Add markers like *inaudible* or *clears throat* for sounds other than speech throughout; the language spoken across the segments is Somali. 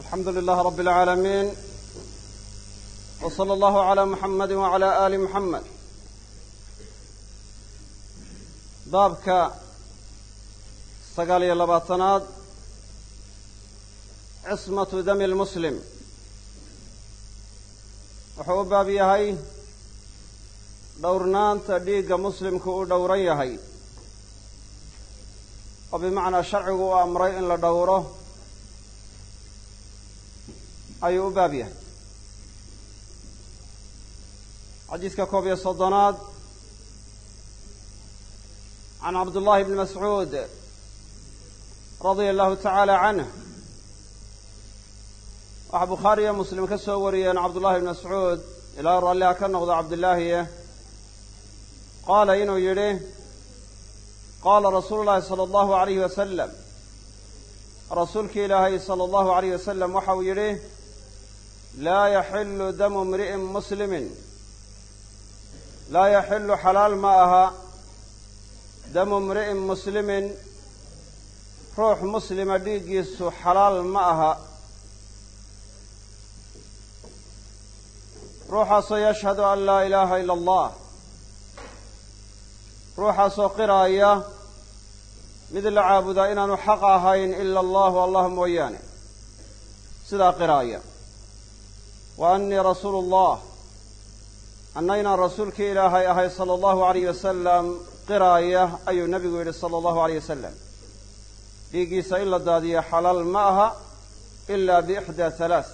alxamdu lilahi rabi اlcaalamiin w slى allahu عalى muxamadi wعalى ali muxamed baabka sagaal iyo labaatanaad cismatu dami lmuslim wuxuu u baab yahay dhowrnaanta dhiigga muslimku uu dhowran yahay oo bimacnaa sharcigu u amray in la dhowro ayuu u baab yahay. Xadiiska koob iyo soddonaad can cabdullahi bni mascuud radia allahu tacaala canh waxaa bukhaari iyo muslim ka soo wariyeen cabdullahi bni mascuud ilaa ralliha ka noqdo cabdillaahiye qaala inuu yidhi qaala rasuulu llahi sala allahu alayhi wasalam rasuulkii ilaahay sala allahu alayh wasalam waxa uu yidhi laa yaxilu damu imri'in muslimin laa yaxilu xalaal ma aha damu imri'in muslimin ruux muslima dhiiggiisu xalaal ma aha ruuxaasoo yashhadu an laa ilaaha ila allah ruuxaasoo qiraaya mid la caabudaa inaanu xaq ahayn ila allahu allah mooyaane sidaa qiraaya wa annii rasuulu allah anna inaan rasuulkii ilaahay ahay sala allahu alayh wasalam qiraaya ayuu nebigu yidhi sala allahu alayh wasalam dhiiggiisa in la daadiya xalaal ma aha ilaa biixdaa halaas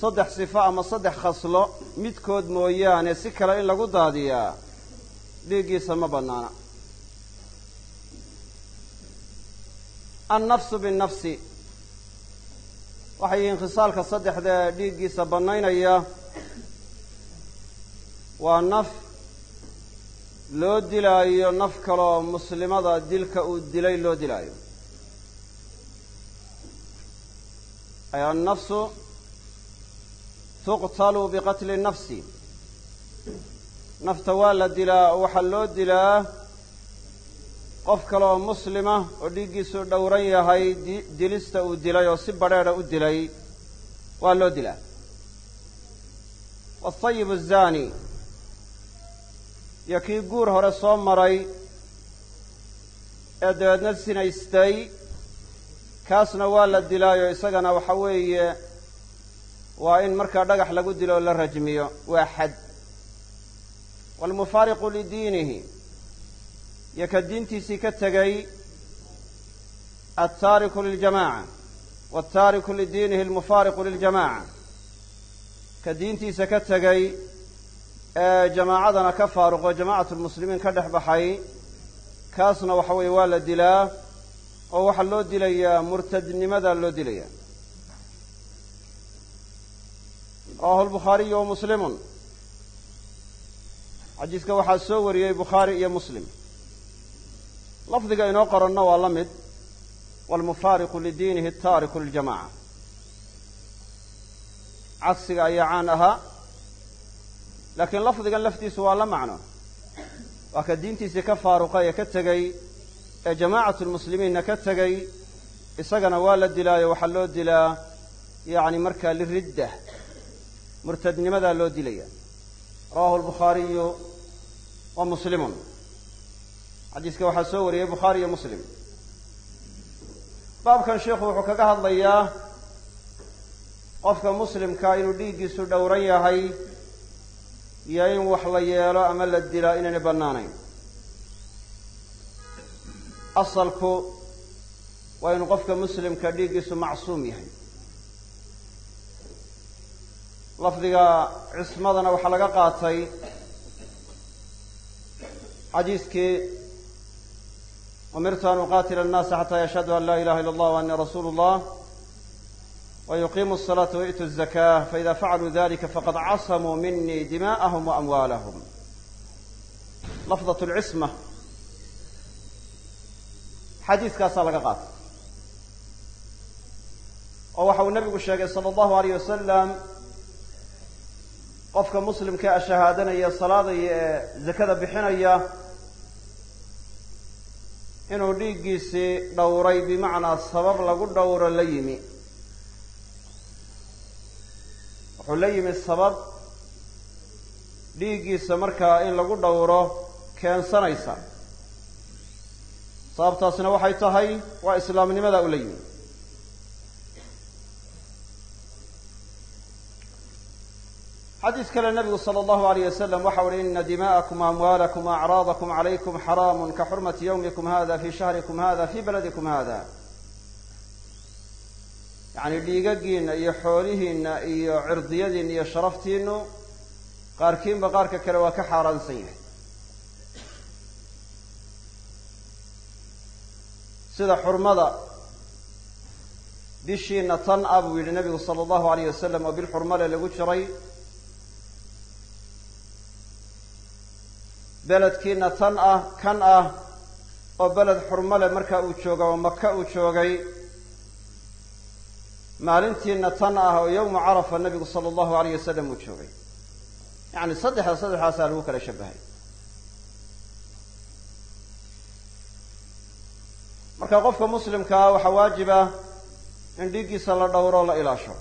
saddex sifo ama saddex khaslo midkood mooyaane si kale in lagu daadiyaa dhiiggiisa ma bannaana waxay yihiin khisaalka saddexdee dhiiggiisa bannaynaya. Waa naf loo dilaayo naf kaloo muslimada dilka uu dilay loo dilaayo. Ay annafsu tuqtalu biqatli nafsi. Nafta waa la dilaa oo waxaa loo dilaa qof kale oo muslima oo dhiiggiisu dhowran yahay dilista uu dilay oo si badrheedha u dilay waa loo dilaa waatayib azaani iyo kii guur hore soo maray ee dabeedna sinaystay kaasna waa la dilaayo isagana waxa weeye waa in markaa dhagax lagu dilo oo la rajmiyo waa xad. Waalmufaariqu lidiinihi iyo ka diintiisii ka tegay altaariku liljamaca waaltaariku lidiinihi almufaariqu liljamaca ka diintiisa ka tegay ee jamaacadana ka faaruqo jamaacatu lmuslimiin ka dhex baxay kaasna waxa weeye waa la dilaa oo waxaa loo dilayaa murtadnimadaa loo dilayaa rawahu lbukhaariyu wa muslimun. Xadiiska waxaa soo wariyey bukhaari iyo muslim lafdiga inoo qoranna waa la mid waalmufaariqu lidiinihi ataariku liljamaca cagsiga ayaa caan ahaa laakiin lafdigan laftiisu waa la macno. Waa ka diintiisii ka faaruqay ee ka tegey ee jamaacatu lmuslimiinna ka tegey isagana waa la dilaayo waxaa loo dilaa yacni markaa liridda murtadnimadaa loo dilaya. Rawahu lbukhaariyu wa muslimun xadiiska waxaa soo wariyey bukhaari iyo muslim. Baabkan sheikhu wuxuu kaga hadlayaa qofka muslimka inuu dhiiggiisu dhowran yahay iyo in wax la yeelo ama la dilaa inaynay bannaanayn. Asalku waa inuu qofka muslimka dhiiggiisu macsuum yahay. Lafdiga cismadana waxaa laga qaatay xadiiskii umirtu an uqaatila annaasa xataa yashhadu an laa ilaha illa allah wa annii rasuulu llah wa yuqiimu asalaata wai'tu azakaa faida facaluu dalika faqad casamuu minii dimaa'ahum wa amwaalahum lafdat lcisma xadiiskaasaa laga qaatay oo waxa uu nabigu sheegay sala allahu alayh wasalam qofka muslimka a shahaadanaya salaadaya ee zakada bixinaya inuu dhiiggiisii dhowray bimacnaa sabab lagu dhowro la yimi. Wuxuu la yimi sabab dhiiggiisa markaa in lagu dhowro keensanaysa. Sababtaasina waxay tahay waa islaamnimada u la yimi. Xadiis kale nabigu sala allahu alayh wasalam waxa uhi ina dima'akum amwaalakum acraadakum calaykum xaraamun ka xurmati yawmikum hada fi shahrikum hada fi baladikum hada yacni dhiigagiinna iyo xoolihiinna iyo cirdiyadiinna iyo sharaftiinu qaarkiinba qaarka kale waa ka xaaraansan yahay. Sida xurmada bishiina tan ah buu yidhi nabigu sala allahu alayh wasalam oo bil lagu jiray beledkiina tan ah kan ah oo beled xurmale marka uu jooga oo maka uu joogay maalintiina tan ah oo yowmu carafa nabigu sala allahu alayh wasalam uu joogay. Yacni saddexda saddexdaasaa lagu kala shabahay marka qofka muslimkaa waxaa waajiba in dhiiggiisa la dhowro la ilaasho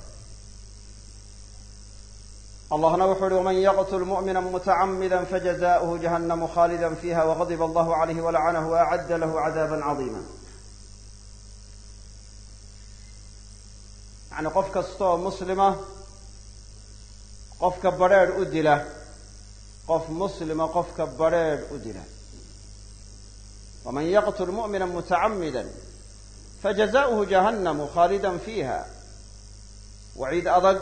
allahna wuxuu uhi waman yaqtul mu'mina mutacamida fajaza'uhu jahannamu khaalida fiha wagadiba allahu calayhi walacanahu waacadda lahu cadaaba cadiima yacni qof kasta oo muslima qofka badrheedh u dila qof muslima qofka badrheedh u dila. Waman yaqtul mu'mina mutacamida fajaza'uhu jahannamu khaalida fiiha. Waciid adag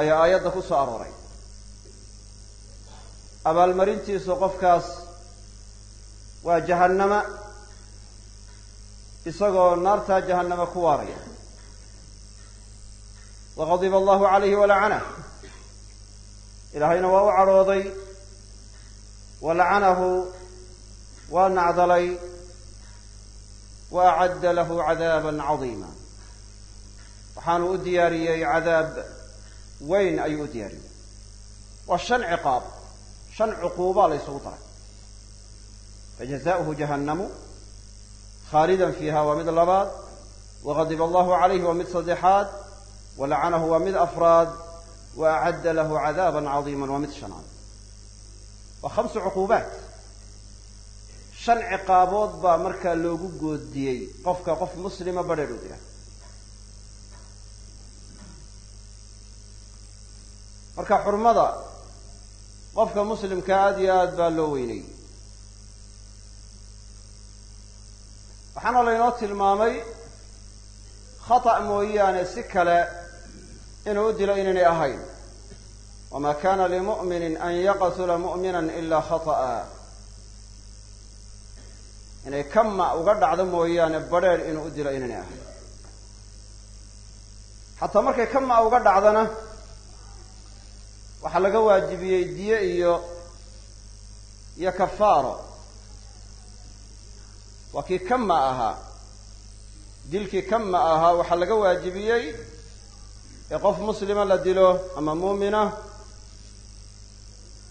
ayaa aayadda ku soo arooray. Abaalmarintiisu qofkaas waa jahannama isagoo naartaa jahannama ku waaraya. Waqadiba allahu calayhi walacanah ilaahayna waa u cadhooday walacanahu waa nacdalay wa acadda lahu cadaaba cadiima waxaanu u diyaariyey cadaab weyn ayuu u diyaariyey. Waa shan ciqaab shan cuquubaa la ysugu daray fajaza'uhu jahannamu khaalidan fiiha waa mid labaad wagadiba allahu calayhi waa mid saddexaad walacanahu waa mid afraad wa acadda lahu cadaaba cadiima waa mid shanaad. Waa khamsu cuquubaat. Shan ciqaabood baa markaa loogu goodiyey qofka qof muslima badheedh u marka xurmada qofka muslimka aada iyo aad baa loo weynayey waxaana laynoo tilmaamay khata' mooyaane si kale inuu u dilo inaynay ahayn. Wama kana limu'minin an yaqtula mu'mina ila khata'a. Inay kama uga dhacdo mooyaane badrheer inuu u dilo inaynay ahayn. Xataa markay kama uga dhacdana waxaa laga waajibiyey diye iyo iyo kafaaro. Waa kii kama ahaa dilkii kama ahaa waxaa laga waajibiyey ee qof muslima la dilo ama muumina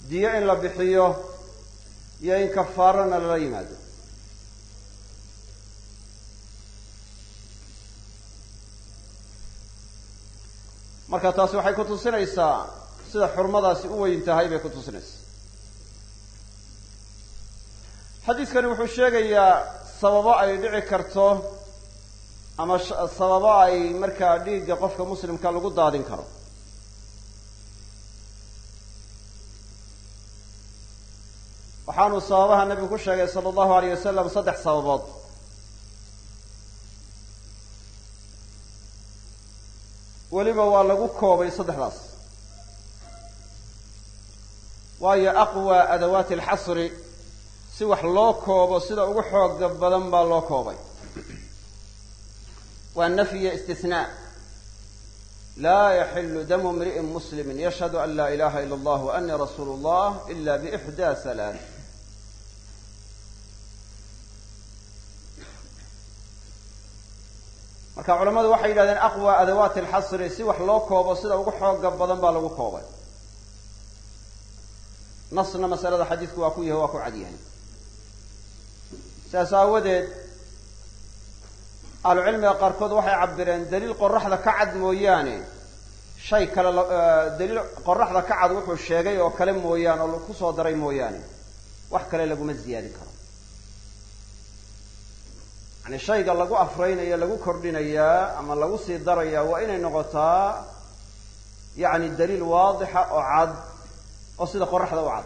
diyo in la bixiyo iyo in kafaarona lala yimaado. Marka taasi waxay ku tusinaysaa sida xurmadaasi u weyn tahay bay ku tusinaysaa xadiidkani wuxuu sheegayaa sababo ay dhici karto ama sababo ay markaa dhiigga qofka muslimka lagu daadin karo. Waxaanu sababaha nebigu ku sheegay sala allahu alayh wasalam saddex sababood. Weliba waa lagu koobay saddexdaas waayo aqwa adawaati alxasri si wax loo koobo sida ugu xooga badan baa loo koobay. Waa nafyiyo istisnaa. Laa yaxilu damu imri'in muslimi yashhadu an laa ilaha ila allah wa anii rasuulu llah ila biixdaa salaat marka culamadu waxay yidhahdeen aqwa adawaati alxasri si wax loo koobo sida ugu xooga badan baa lagu koobay nasna masalada xadiidku waa ku yahay waa ku cad yahay. Sidaas aawadeed ahlucilmiga qaarkood waxay cabireen daliil qoraxda ka cad mooyaane. Shay kale daliil qoraxda ka cad wuxuu sheegay oo kale mooyaane oo ku soo daray mooyaane. Wax kale laguma ziyaadin karo. Yani shayga lagu afraynayo lagu kordhinayaa ama lagu sii darayaa waa inay noqotaa yacni daliil waadixa oo cad oo sida qoraxda u cad.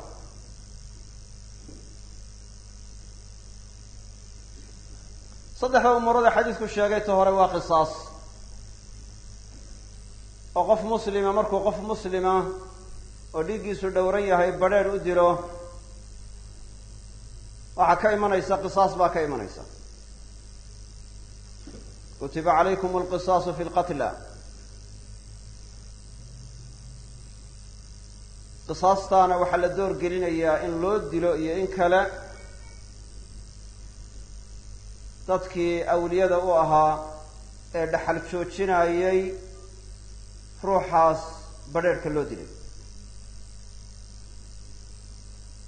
Saddexda umuurada xadiisku sheegay ta hore waa qisaas. Oo qof muslima markuu qof muslima oo dhiiggiisu dhowran yahay badrheer u dilo waxaa ka imanaysa qisaas baa ka imanaysa. Kutiba calaykum alqisaasu fi lqatla qisaastaana waxaa la door gelinayaa in loo dilo iyo in kale dadkii awliyada u ahaa ee dhaxal joojinayay ruuxaas badrheerhka loo dilay.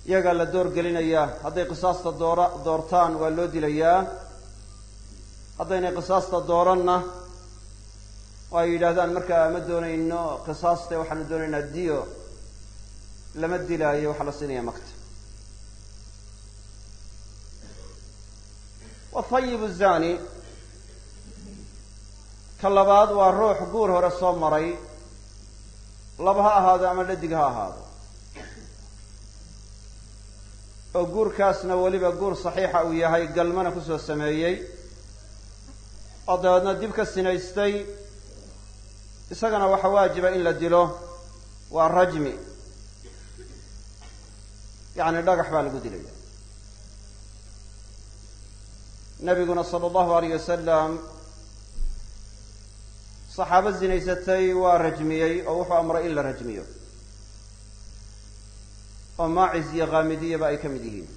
Iyagaa la door gelinayaa hadday qisaasta doora doortaan waa loo dilayaa haddaynay qisaasta dooranna oo ay yidhaahdaan markaa ma doonayno qisaaste waxaanu doonaynaa diyo lama dilaayo waxaa la siinaya makta wathayib zani ka labaad waa ruux guur hore soo maray laba ha ahaado ama dhadig ha ahaado. Oo guurkaasna weliba guur saxiixa uu yahay galmana ku soo sameeyey oo dabeedna dib ka sinaystay isagana waxaa waajiba in la dilo waa rajmi yacni dhagax baa lagu dilaya. Nabiguna sala allahu alayh wasalam saxaabo zinaysatay waa rajmiyey oo wuxuu amray in la rajmiyo. Oo maacis iyo khaamidiyaba ay ka mid yihiin.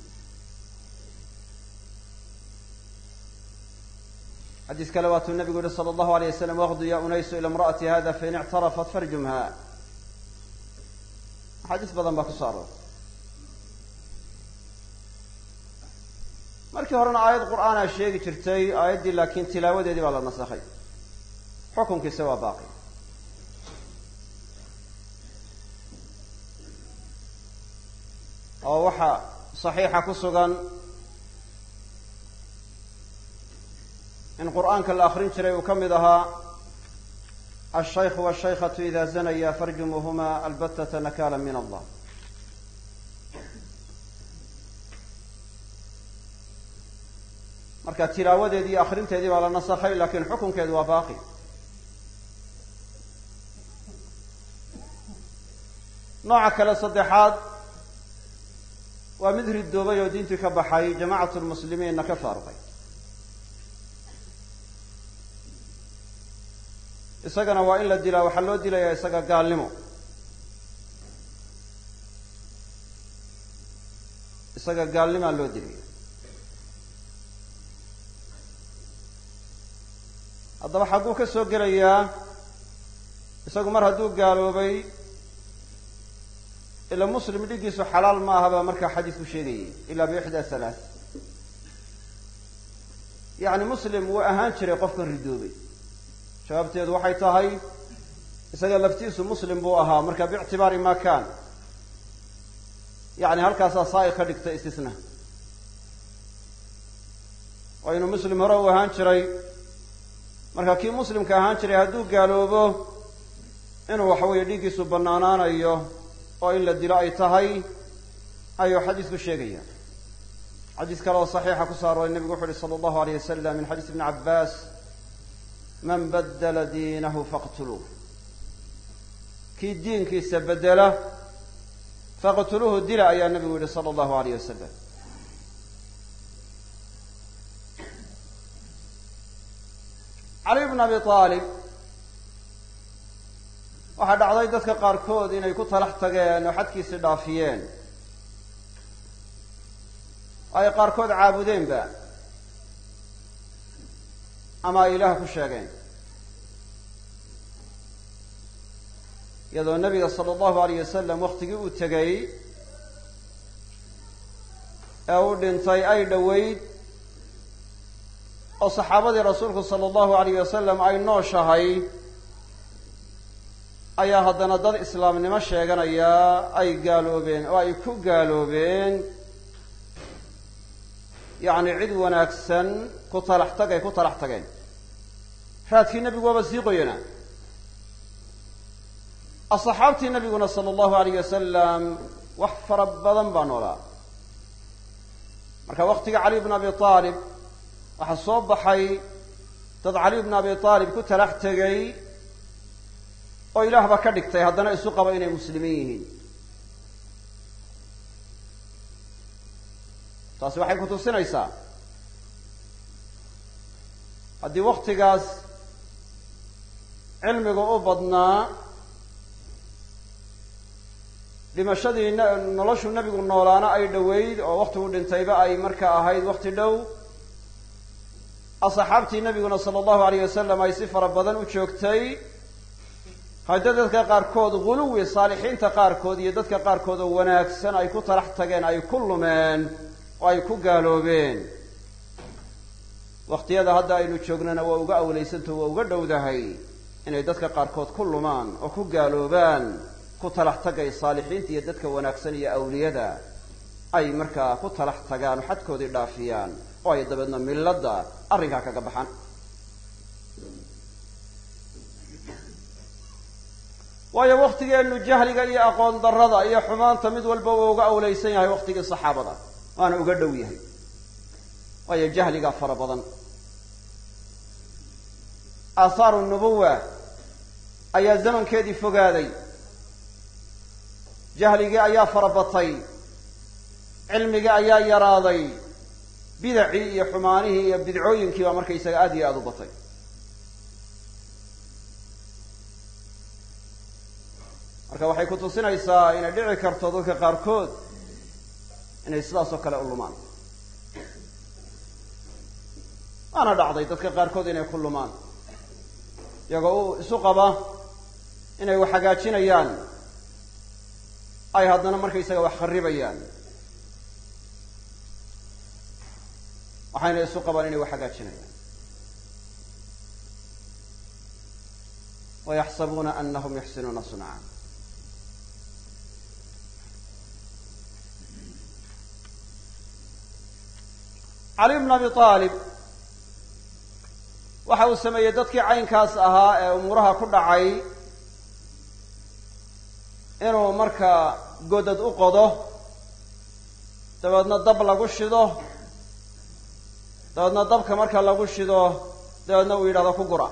Xadiis kale waatuu nabigu yihi sala allahu alayh wasalam waqdu ya unaysu ila imra'ati hada fain ictarafat farjumha. Axaadiis badan baa ku soo aroortay markii horena aayad qur'aana sheegi jirtay aayaddii laakiin tilaawadeedii baa la nasakhay xukunkiisa waa baaqi. Oo waxaa saxiixa ku sugan in qur'aanka la akrin jiray uu ka mid ahaa alshaykhu washaykhatu ida zanaya farjumuhuma albatata nakala min allah marka tilaawadeedii iyo akrinteedii baa la nasakhay laakiin xukunkeedu waa baaqi. Nooca kale saddexaad waa mid ridoobay oo diintii ka baxay jamacatu lmuslimiinna ka faaruqay isagana waa in la dilaa waxaa loo dilayaa isaga gaalnimo. Isaga gaalnimaa loo dilaya haddaba xagguu ka soo gelayaa isagu mar hadduu gaaloobay ila muslim dhigiisu xalaal ma aha baa markaa xadiisku sheegayay ilaa biixdaa halaath yacni muslim wuu ahaan jiray qofkan ridoobay. Jawaabteedu waxay tahay isaga laftiisu muslim buu ahaa marka biictibaari ma kaan. Yacni halkaasaa saai ka dhigta istisna. Oo inuu muslim hore u ahaan jiray marka kii muslimka ahaan jiray hadduu gaaloobo inuu waxa weeye dhiiggiisu bannaanaanayo oo in la dilo ay tahay ayuu xadiisku sheegaya. Xadiis kale oo saxiixa ku soo arooray nebigu wuxu uhi sala allahu alayh wasalam min xadiis ibni cabbaas man baddala diinahu faqtuluuh. Kii diinkiisa bedela faqtuluuhu dila ayaa nebigu yihi sala allahu alayh wasalam cali bn abi aalib waxaa dhacday dadka qaarkood inay ku talax tageen oo xadkiisi dhaafiyeen. Ay qaarkood caabudeenba ama ay ilaah ku sheegeen. Iyadoo nebiga sala allahu alayh wasalam waktigii uu tegay ee uu dhintay ay dhoweyd oo saxaabadii rasuulku sala allahu alayh wasalam ay nooshahay ayaa haddana dad islaamnimo sheeganayaa ay gaaloobeen oo ay ku gaaloobeen. Yacni cid wanaagsan ku talax tag ku talax tageen raadkii nebigu waaba sii qoyanaa asxaabtii nabiguna sala allahu alayh wasalam wax fara badan baa noolaa. Marka waktiga cali bn abi aalib waxaa soo baxay dad cali bn abi aalib ku talax tegay oo ilaahba ka dhigtay haddana isu qaba inay muslimiin yihiin. Taasi waxay ku tusinaysaa. Haddii waktigaas cilmiga u badnaa dhimashadii noloshu nebigu noolaana ay dhoweyd oo waktigu dhintayba ay marka ahayd wakti dhow asxaabtii nebiguna sala allahu alayh wasalam ay si fara badan u joogtay hadda dadka qaarkood guluwi saalixiinta qaarkood iyo dadka qaarkood oo wanaagsan ay ku talax tageen ay ku lumeen oo ay ku gaaloobeen. Wakhtiyada hadda aynu joognana waa uga awlaysantaho waa uga dhowdahay inay dadka qaarkood ku lumaan oo ku gaaloobaan ku talax tagay saalixiinta iyo dadka wanaagsan iyo awliyada ay markaa ku talax tagaan oo xadkoodii dhaafiyaan oo ay dabeedna milladda arrinkaa kaga baxaan waayo waktigeenu jahliga iyo aqoon darrada iyo xumaanta mid walba uu uga awlaysan yahay waktigii saxaabada waana uga dhow yahay. Waayo jahligaa fara badan. Aahaaru nubuwa ayaa zamankeedii fogaaday. Jahligii ayaa farabatay cilmigii ayaa yaraaday bidacii iyo xumaanihii iyo bidcooyinkii baa markaysaga aada iyo aada u batay. Marka waxay ku tusinaysaa inay dhici karto dadka qaarkood inay sidaas oo kale u lumaan. Waana dhacday dadka qaarkood inay ku lumaan. Iyagoo u isu qaba inay wax hagaajinayaan ay haddana markaysaga wax kharibayaan waxayna isu qabaan inay wax hagaajinayaan. wayaxsabuuna anahum yuxsinuuna sunca cali bn abi aalib waxa uu sameeyey dadkii caynkaas ahaa ee umuuraha ku dhacay inuu markaa godad u qodo dabeedna dab lagu shido dabeedna dabka marka lagu shido dabeedna uu yidhahdo ku gura.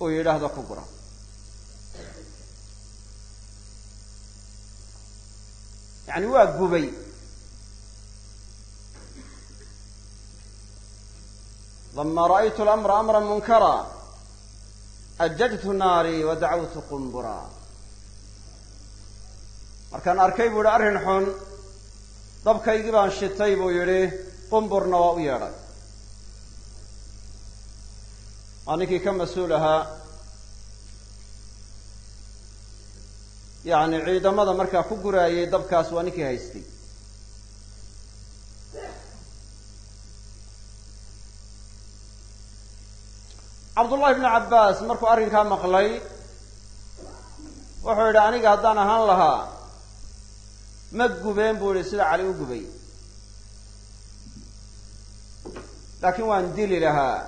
Uu yidhaahdo ku gura. Yacni waa gubay. Lama ra'aytu lamra amra munkara ajajtu naarii wa qumbura. Markaan arkay buu yihi arrin xun dabkaygii baan shitay buu yidhi qumburna waa u yeedhay. Waa ninkii ka mas'uul ahaa yacni ciidamada markaa ku guraayay dabkaas waa ninkii haystay. Cabdullahi bnu cabbaas markuu arrinkaa maqlay wuxuu yidhi aniga haddaan ahaan lahaa ma gubeen buu yihi sida cali u gubay. Laakiin waan dili lahaa.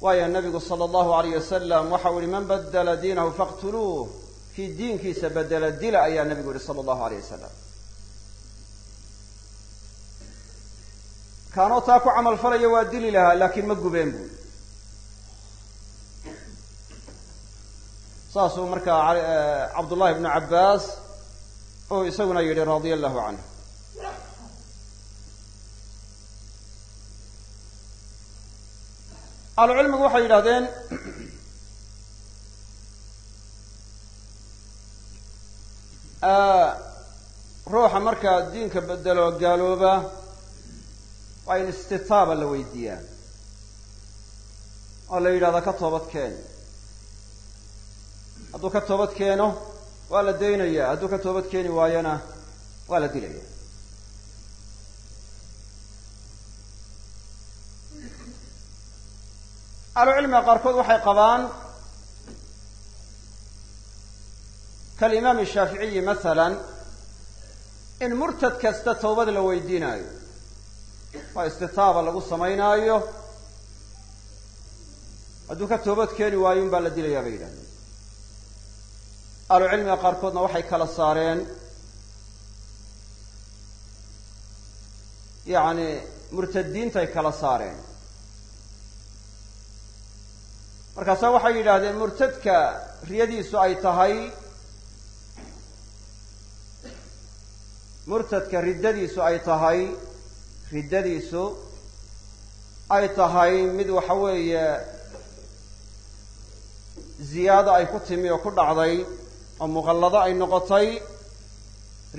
Waayo nabigu sala allahu alayh wasalam waxau yihi man badala diinahu faqtuluuh kii diinkiisa bedela dila ayaa nabigu yihi sala allahu alayh wasalam kaanoo taa ku camal falaya waa dili lahaa laakiin ma gubeen buu saasuu markaa cabdullahi bnu cabbaas oo isaguna yidhi radia allahu canhu. Ahlucilmigu waxay yidhahdeen *clears throat* ruuxa markaa diinka bedelo gaalooba waa in istitaaba la weydiiyaa oo la yidhahda ka toobad keen hadduu ka toobad keeno waa la daynaya. Hadduu ka toobad keeni waayona waa la dilaya. Ahlucilmiga qaarkood waxay qabaan kalimaam shaaficiyi masalan in murtad kasta tawbad la weydiinaayo. Waa istitaaba lagu samaynaayo. Hadduu ka toobad keeni waayo un baa la dilayaa bay yidhahdeen ahlucilmiga qaarkoodna waxay kala saareen yacni murtadiintay kala saareen. Markaasa waxay yidhaahdeen murtadka riyadiisu ay tahay murtadka riddadiisu ay tahay riddadiisu ay tahay mid waxa weeye ziyaado ay ku timi oo ku dhacday oo muqallado ay noqotay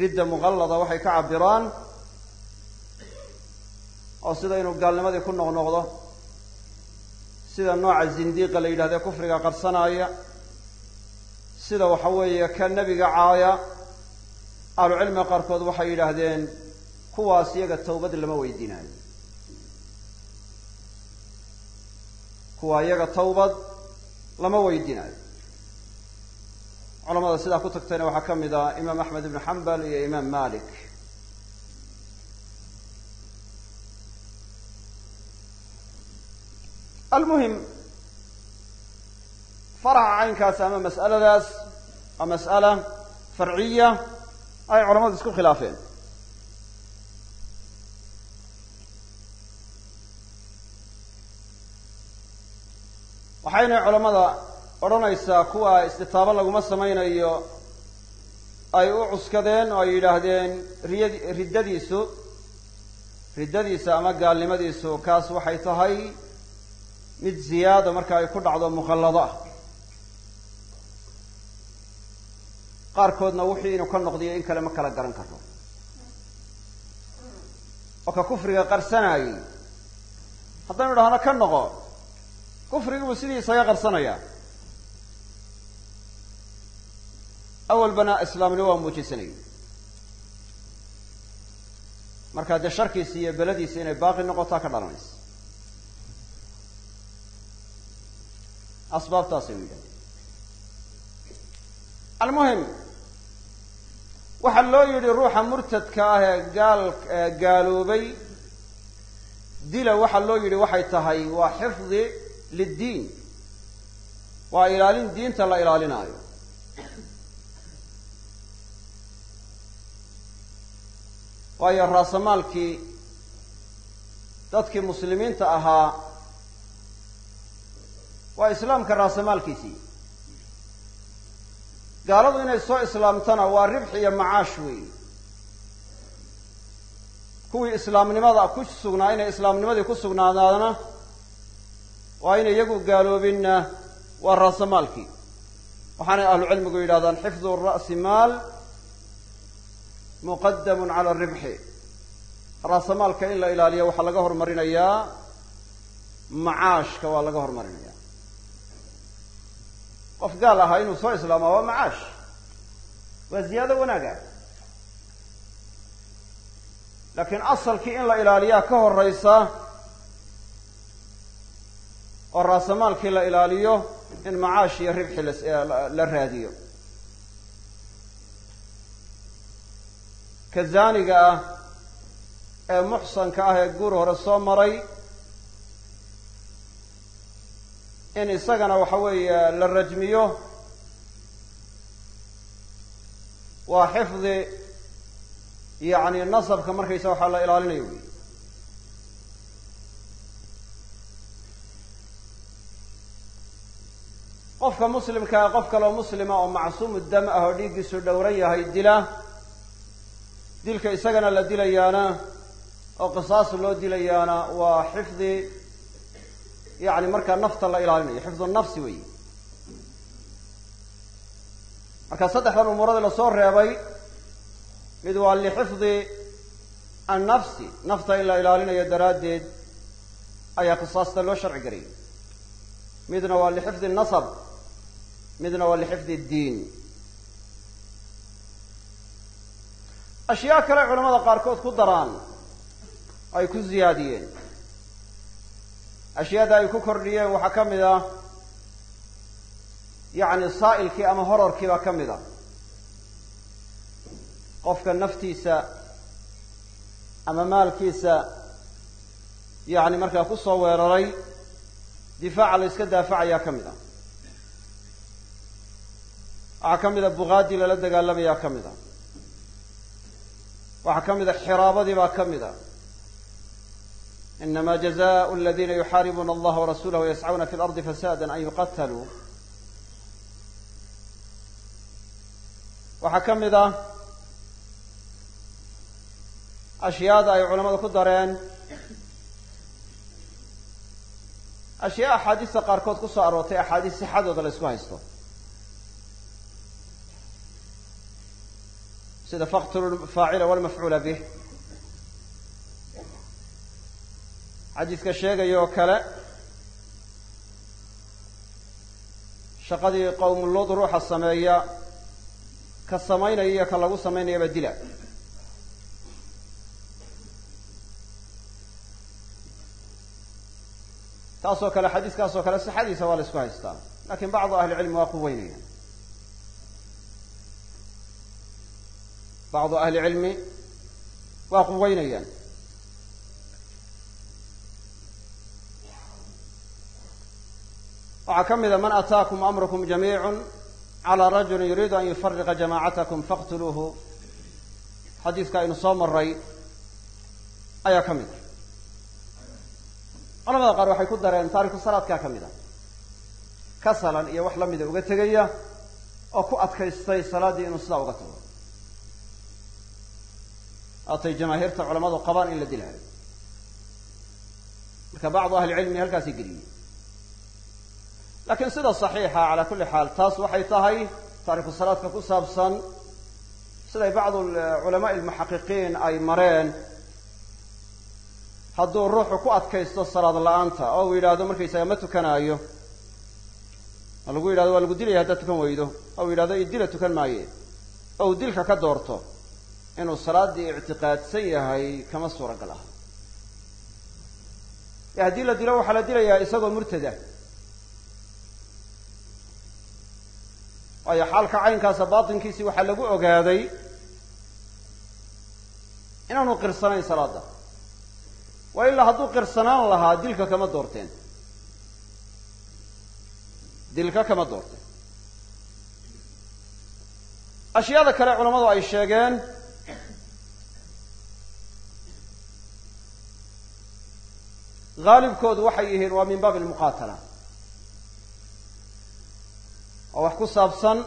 ridda muqallada waxay ka cabiraan oo sida inuu gaalnimadii ku noqnoqdo sida nooca zindiiqa la yidhahdee kufriga qarsanaaya sida waxa weeye ka nebiga caaya ahlucilmiga qaarkood waxay yidhaahdeen kuwaas iyaga tawbad lama weydiinaayo. Kuwa iyaga tawbad lama weydiinaayo culamada sidaa ku tagtayna waxaa ka mid ah imaam axmed ibnu xambal iyo imaam malik almuhim faraxa caynkaas ama mas'aladaas waa mas'ala farciya ay culamadu isku khilaafeen. Waxayna culamada odhanaysaa kuwa istitaabo laguma samaynayo ay u cuskadeen oo ay yidhaahdeen riyad riddadiisu riddadiisa ama gaalnimadiisu kaas waxay tahay mid ziyaada marka ay ku dhacdo muqallado ah. Qaarkoodna wixii inuu ka noqdiyo in kale ma kala garan karno oo ka kufriga qarsanaayey haddaynu idhahno ka noqo kufrigibuu sidii isaga qarsanayaa awalbana islaamnimo waa muujisanayay markaa dee sharkiisi iyo beladiisi inay baaqi noqotaa ka dhalanaysa asbaabtaasay u almuhim waxaa loo yidhi ruuxa murtadka ah ee gaal gaaloobay dila waxaa loo yidhi waxay tahay waa xifdi liddiin waa ilaalin diinta la ilaalinaayo waayo raasamaalkii dadkii muslimiinta ahaa waa islaamka raasamaalkiisii gaaladu inay soo islaamtana waa ribx iyo macaash weey. Kuwii islaamnimada ku sugnaa inay islaamnimadii ku sugnaadaadna waa inay iyagu gaaloobinna waa raasamaalkii waxaanay ahlucilmigu yidhahdaan xifdu ra'si maal muqadamun cala aribxi raasamaalka in la ilaaliyo waxaa laga hormarinayaa macaashka waa laga hormarinaya qof gaal ahaa inuu soo islaamaa waa macaash. Waa ziyaado wanaaga. Laakiin asalkii in la ilaaliyaa ka horeysa oo raasamaalkii la ilaaliyo in macaash iyo ribxi la raadiyo ka zaaniga ah ee muxsanka ah ee guur hore soo maray in isagana waxa weeye la rajmiyo waa xifdi yacni nasabka markaysa waxaa la ilaalinayo wey qofka muslimkaa qof kaleo muslima oo macsuumu dam ah oo dhiiggiisu dhowran yahay dila dilka isagana la dilayaana oo qisaas loo dilayaana waa xifdi yacni markaa nafta la ilaalinayo xifdu nafsi weyi marka saddexdan umuuradii la soo reebay mid waa lixifdi annafsi nafta in la ilaalinayo daraaddeed ayaa qisaasta loo sharci garayay. Midna waa lixifdi nasab midna waa lixifdi ddiin ashyaa kale culamada qaarkood ku daraan ay ku ziyaadiyeen. Ashyaada ay ku kordhiyeen waxaa ka mid ah yacni saa'ilkii ama horarkii baa ka mid a qofka naftiisa ama maalkiisa yacni markaa ku soo weeraray difaaca la yska daafacayaa ka mid ah. Waxaa ka mid a buqaadii lala dagaalamayaa ka mid a waxaa ka mid a xiraabadii baa ka mid a inama jazaء اladina yuxaaribuuna allaha warasulah wayascuna fi اlardi fasada an yuqataluu waxaa ka mid ah ashyaada ay culamadu ku dareen ashyaa axaadiista qaarkood ku soo aroortay axaadiis sixadooda la isku haysto Sida faqtulu faacila walmafcuula bih. Xadiiska sheegaya oo kale shaqadii qowmu luud ruuxa sameeya ka samaynaya iyo ka lagu samaynayaba dila. Taasoo kale xadiiskaasoo kale sixadiisa waa la isku haystaa laakiin bacdu ahli cilmi waa quweynaya bacdu ahli cilmi waa quweynayaan waxaa ka mida man ataakum amrukum jamiicu calى rajuli yuriidu an yufariqa jamacatakum faqtuluuhu xadiiska aynu soo maray ayaa ka mid a culamada qaar waxay ku dareen taariku salaadkaa ka mid a kasalan iyo wax lamida uga tegaya oo ku adkaystay salaaddii inuu sidaa uga tago atay jamaahiirta culamadu qabaan in la dilaayo marka bacdu ahli cilmi halkaasay geliyey laakiin sida saxiixa calaa kulli xaal taas waxay tahay taariku salaadka ku saabsan siday bacdu culamaai almuxaqiqiin ay mareen hadduu ruuxu ku adkaysto salaad la'aanta oo uu yidhaahdo markaysaga ma tukanaayo oo lagu yidhahdo waa lagu dilaya haddaad tukan weydo oo uu yidhahdo idila tukan maaye oo uu dilka ka doorto inuu salaaddii ictiqaadsan yahay kama suuragal ah ee haddii la dilo waxaa la dilayaa isagoo murtada. Waayo xaalka caynkaasa baatinkiisii waxaa lagu ogaaday inaanu qirsanayn salaada waa ilaa hadduu qirsanaan lahaa dilka kama doorteen. Dilka kama doorteen. Ashyaada kale culamadu ay sheegeen haalibkoodu waxay yihiin waa min baabi almuqaatala oo wax ku saabsan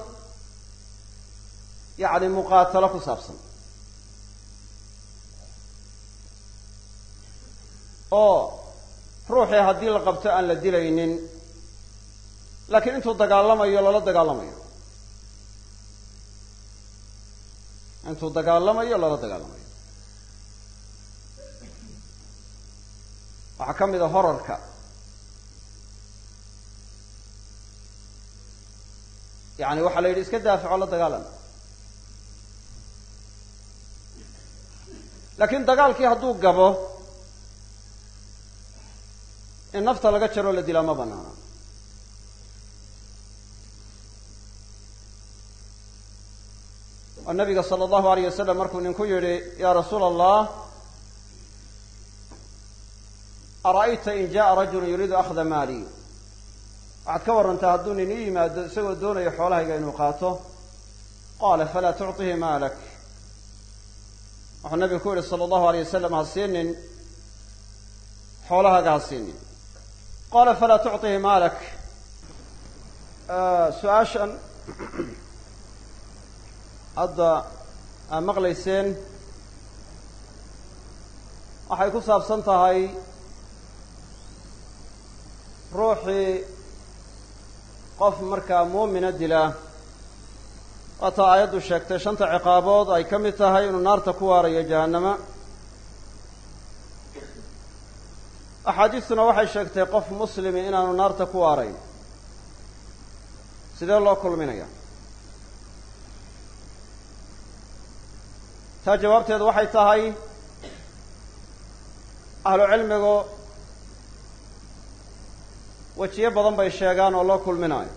yacni muqaatalo ku saabsan. Oo ruuxii haddii la qabto aan la dilaynin laakiin intuu dagaalamayo lala dagaalamayo. Intuu dagaalamayo lala dagaalamayo waxaa ka mid a horarka. Yani waxaa la yidhi iska daafaco la dagaalan. Laakiin dagaalkii hadduu gabo in nafta laga jaroo la dilaa ma banaana oo nabiga sala allahu alayh wasalam markuu ninku yidhi ya rasuula allah ara'ayta in jaa'a rajulun yuriidu akhda maalii waxaad ka warantaa hadduu nin ii yimaado isagoo doonayo xoolahayga inuu qaato. Qaala falaa tucطihi maalak. Wuxuu nabigu ku yihi sala allahu alayh wasalam ha siinin. Xoolahaaga ha siinin. Qaala falaa tucطihi maalak. Su'aashan hadda aad maqlayseen waxay ku saabsan tahay ruuxii qof markaa muumina dila. Waataa aayaddu sheegtay shanta ciqaabood ay ka mid tahay inuu naarta ku waarayo jahannama. Axaadiistuna waxay sheegtay qof muslimi inaanu naarta ku waarayn. Sidee loo kulminaya? Taa jawaabteedu waxay tahay ahlu cilmigu wejiyo badan bay sheegaan oo loo kulminayo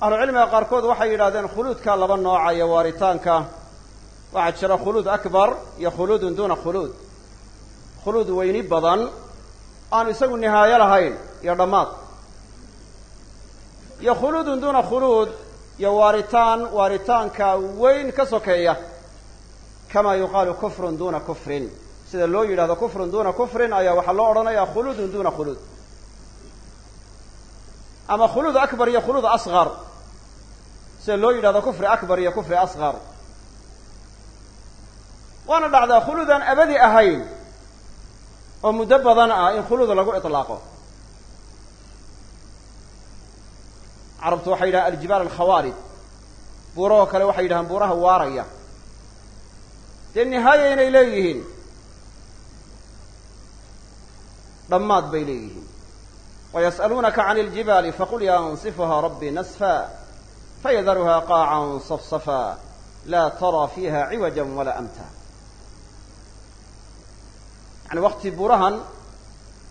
ahlucilmiga qaarkood waxay yidhahdeen khuluudka laba nooca iyo waaritaanka. Waxaa jira khuluud akbar iyo khuluudun duuna khuluud. Khuluud weyni badan aanu isagu nihaayo lahayn iyo dhammaad. Iyo khuluudun duuna khuluud iyo waaritaan waaritaanka weyn ka sokeeya. Kama yuqaalu kufrun duuna kufrin sida loo yidhahdo kufrun duuna kufrin ayaa waxaa loo odhanayaa khuluudun duuna khuluud. Ama khuluud akbar iyo khuluud asqar sida loo yidhahdo kufri akbar iyo kufri asqar waana dhacdaa khuluudaan abadi ahayn oo muddo badan ah in khuluud lagu iطlaaqo carabtu waxay yidhahaan aljibaal alkhawaarid. Buurahoo kale waxay yidhahaan buuraha waaraya. Dee nihaaya inay leeyihiin dhammaad bay leeyihiin. wayas'aluunaka can iljibaali faqul yansifuhaa rabbii nasfa fayadaruhaa qaacan safsafa laa taraa fiiha ciwaja walaa amta yani wakti buurahan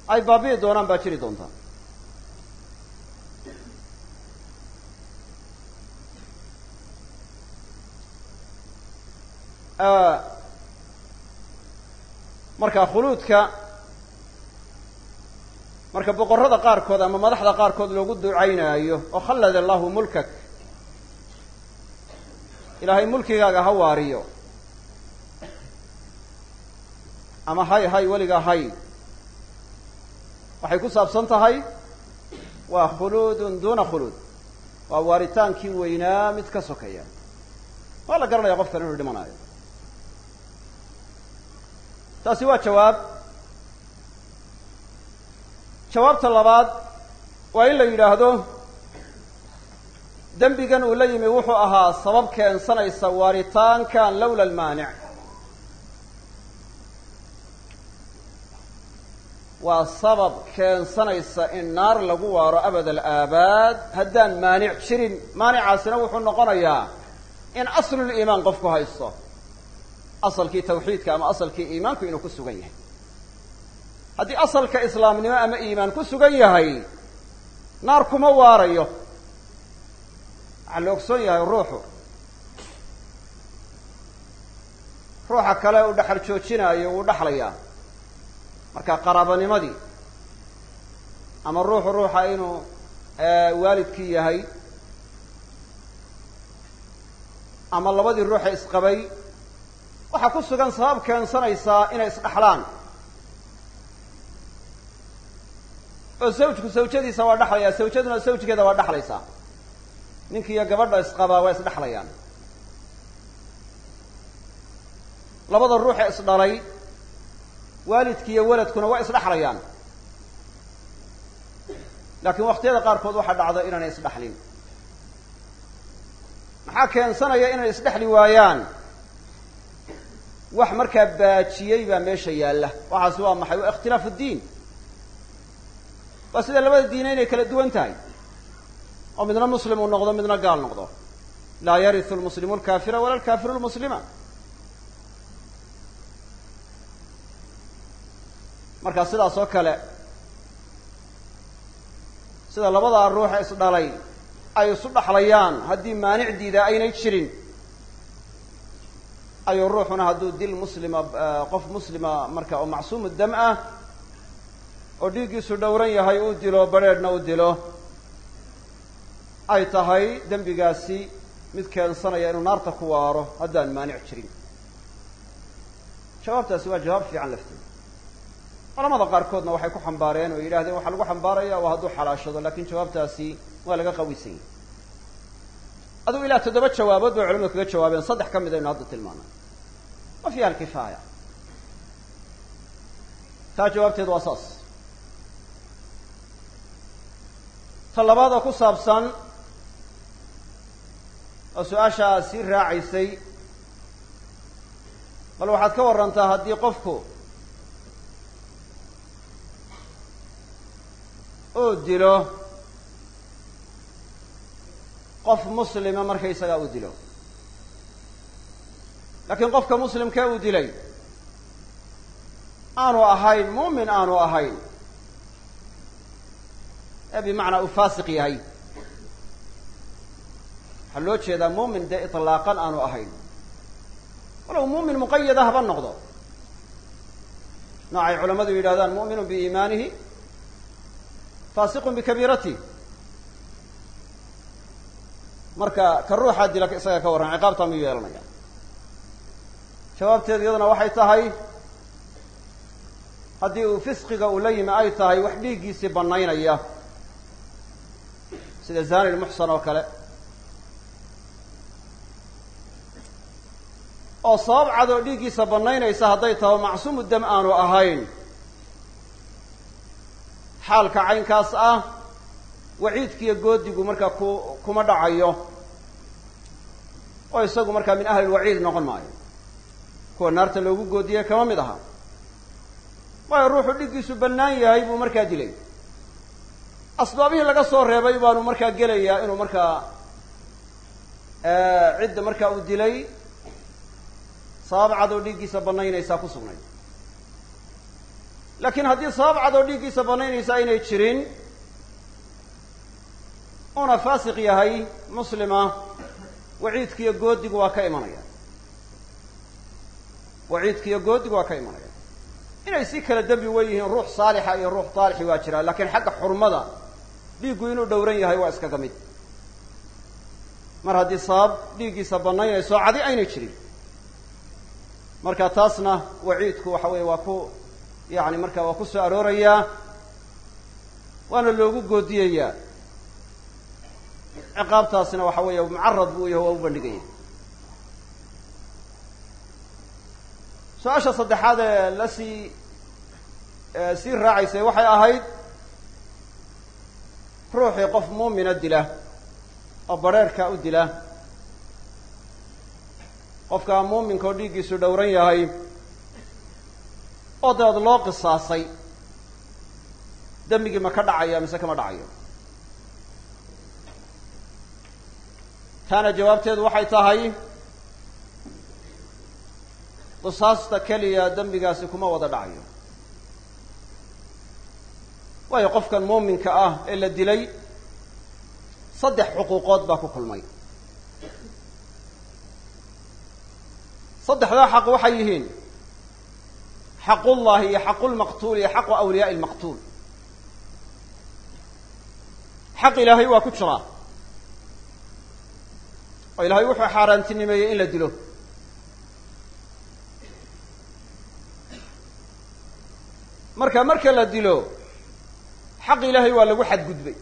ay baabi'i doonaan baa jiri doontaa marka khuluudka marka boqorrada qaarkood ama madaxda qaarkood loogu ducaynaayo oo khallada allahu mulkak. Ilaahay mulkigaaga ha waariyo. Ama hay hay weligaa hay. Waxay ku saabsan tahay waa khuluudun duuna khuluud. Waa waaritaankii weynaa mid ka sokeeya waa la garanaya qofkan inuu dhimanayo taasi waa jawaab jawaabta labaad waa in la yidhaahdo dembigan uu la yimi wuxuu ahaa sabab keensanaysa waaritaankan lowla almaanic. Waa sabab keensanaysa in naar lagu waaro abad alaabaad haddaan maanic jirin maanicaasina wuxuu noqonayaa in asluliimaan qofku haysto. Asalkii tawxiidka ama asalkii iimaanku inuu ku sugan yahay haddii asalka islaamnimo ama iimaan ku sugan yahay naar kuma waarayo. Waxaa la ogsoon yahay ruuxu. Ruuxa kale uu dhexal joojinaayo wuu dhexlayaa marka qaraabanimadii ama ruuxu ruuxa inuu waalidkii yahay ama labadii ruuxa isqabay waxaa ku sugan sabab keensanaysaa inay isdhaxlaan oo zawjku sawjadiisa waa dhexlayaa sawjaduna sawjkeeda waa dhexlaysaa ninkiiyo gabadha isqabaa waa isdhexlayaan labada ruuxe isdhalay waalidkiiyo waladkuna waa isdhexlayaan laakiin waqtiyada qaarkood waxaa dhacda inaanay isdhexlin maxaa keensanaya inay isdhexli waayaan? Wax markaa baajiyey baa meesha yaalla. Waxaasi waa maxay? Waa ikhtilaafu ddiin waa sida labada diine inay kala duwan tahay. Oo midna muslim uu noqdo midna gaal noqdo. Laa yarisu lmuslimu alkaafira wala alkaafiru lmuslima marka sidaas oo kale sida labadaa ruuxa isdhalay ay isu dhaxlayaan haddii maanic diida aynay jirin ayuu ruuxuna hadduu dil muslima qof muslima marka oo macsuumu dam ah oo dhiiggiisu dhowran yahay uu dilo badrheedhna u dilo. Ay tahay dembigaasi mid keensanaya inuu naarta ku waaro haddaan maanic jirin. Jawaabtaasi waa jawaab fiican lafteeda culamada qaarkoodna waxay ku xambaareen oo yidhahdeen waxaa lagu xambaaraya waa hadduu xalaashado laakiin jawaabtaasi waa laga qawisan yahay. Adugu ilaa toddoba jawaabood bay culamadu kaga jawaabeen saddex ka mid aynu hadda tilmaanay. Wa fiiha alkifaaya taa jawaabteedu waa saas ta labaad oo ku saabsan oo su'aashaa sii raacaysay bal waxaad ka warrantaa haddii qofku uu dilo qof muslima markaysagaa uu dilo. Laakiin qofka muslimkee uu dilay? Aanu ahayn muumin aanu ahayn ee bimacnaa uu faasiq yahay. Waxaa loo jeedaa muumin dee itlaaqan aanu ahayn. Walow muumin muqayada haba noqdo. Noocay culamadu yidhahdaan mu'minu biiimaanihi faasiqun bikabiiratih marka ka ruuxaa dila isaga ka warran ciqaabtaa miyuu yeelanaya jawaabteedu iyaduna waxay tahay haddii uu fisqiga uu la yimi ay tahay wax dhiiggiisii bannaynaya sida zani lmuxsan oo kale. Oo sabab cadoo dhiiggiisa bannaynaysa hadday taho macsuumu dam aanu ahayn. Xaalka caynkaas ah waciidkiiyo goodigu markaa ku kuma dhacayo. Oo isagu markaa min ahli lwaciid noqon maayo. Kuwa naarta loogu goodiyey kama mid aha. Waayo ruuxu dhiggiisu bannaan yahay buu markaa dilay asbaabihii laga soo reebay baanu markaa gelayaa inuu markaa cidda markaa uu dilay sabab cadoo dhiiggiisa bannaynaysaa ku sugnay. Laakiin haddii sabab cadoo dhiiggiisa bannaynaysa aynay jirin una faasiq yahay muslima waciidkiiyo goodigu waa ka imanaya. Waciidkiiyo goodigu waa ka imanaya. Inay si kala dembi wen yihiin ruux saalixa iyo ruux taalixi waa jiraa laakiin xagga xurmada dhiiggu inuu dhowran yahay waa iskaga mid mar haddii sabab dhiiggiisa bannaynayso cadi aynay jirin. Marka taasna waciidku waxa weeye waa ku yani marka waa ku soo aroorayaa waana loogu goodiyayaa. Ciqaabtaasina waxa weeye mucarad buu yahay waa u bandhigaya. Su'aasha saddexaad ee la sii sii raacaysay waxay ahayd ruuxii qof muumina dila oo badrheerhka u dila. Qofka muuminka oo dhiiggiisu dhowran yahay oo dabeed loo qisaasay dembigii ma ka dhacaya mise kama dhacayo? Taana jawaabteedu waxay tahay qisaasta keliya dembigaasi kuma wada dhacayo waayo qofkan muuminka ah ee la dilay saddex xuquuqood baa ku kulmay. Saddexdaa xaq waxay yihiin xaqullahi iyo xaqulmaqtuul iyo xaqu awliyaai lmaqtuul xaq ilaahay waa ku jiraa oo ilaahay wuxuu xaaraantinimeeyey in la dilo. Marka marka la dilo xaq ilaahay waa lagu xadgudbay.